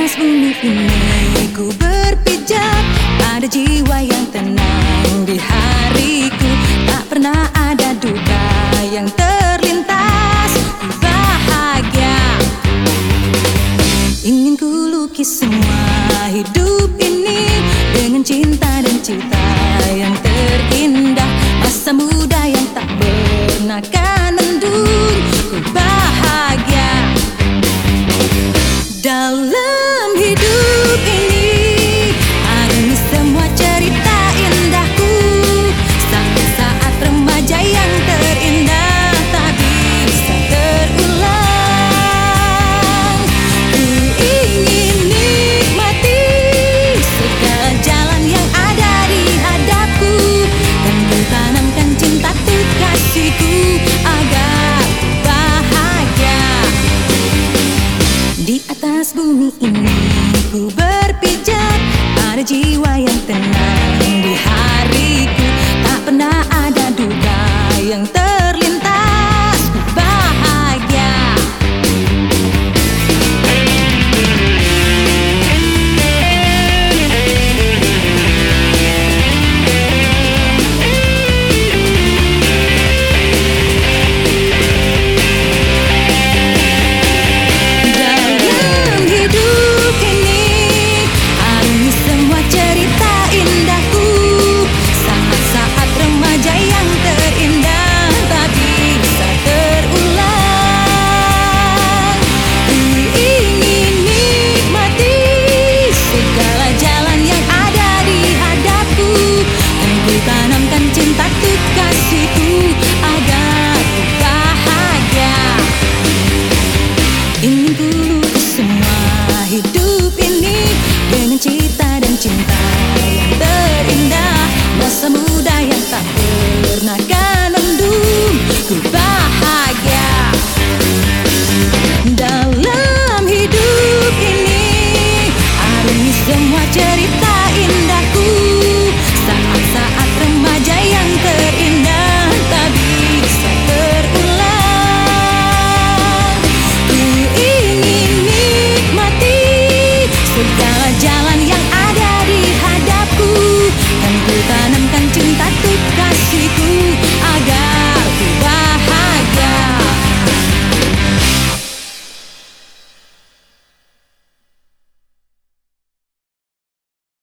Di bumi ini Ku berpijak ada jiwa yang tenang di hariku. Tak pernah ada duka yang terlintas. Bahagia. Ingin ku lukis semua hidup bumi ini Ku berpijak pada jiwa yang tenang Di hariku. Tak pernah ada duka yang tenang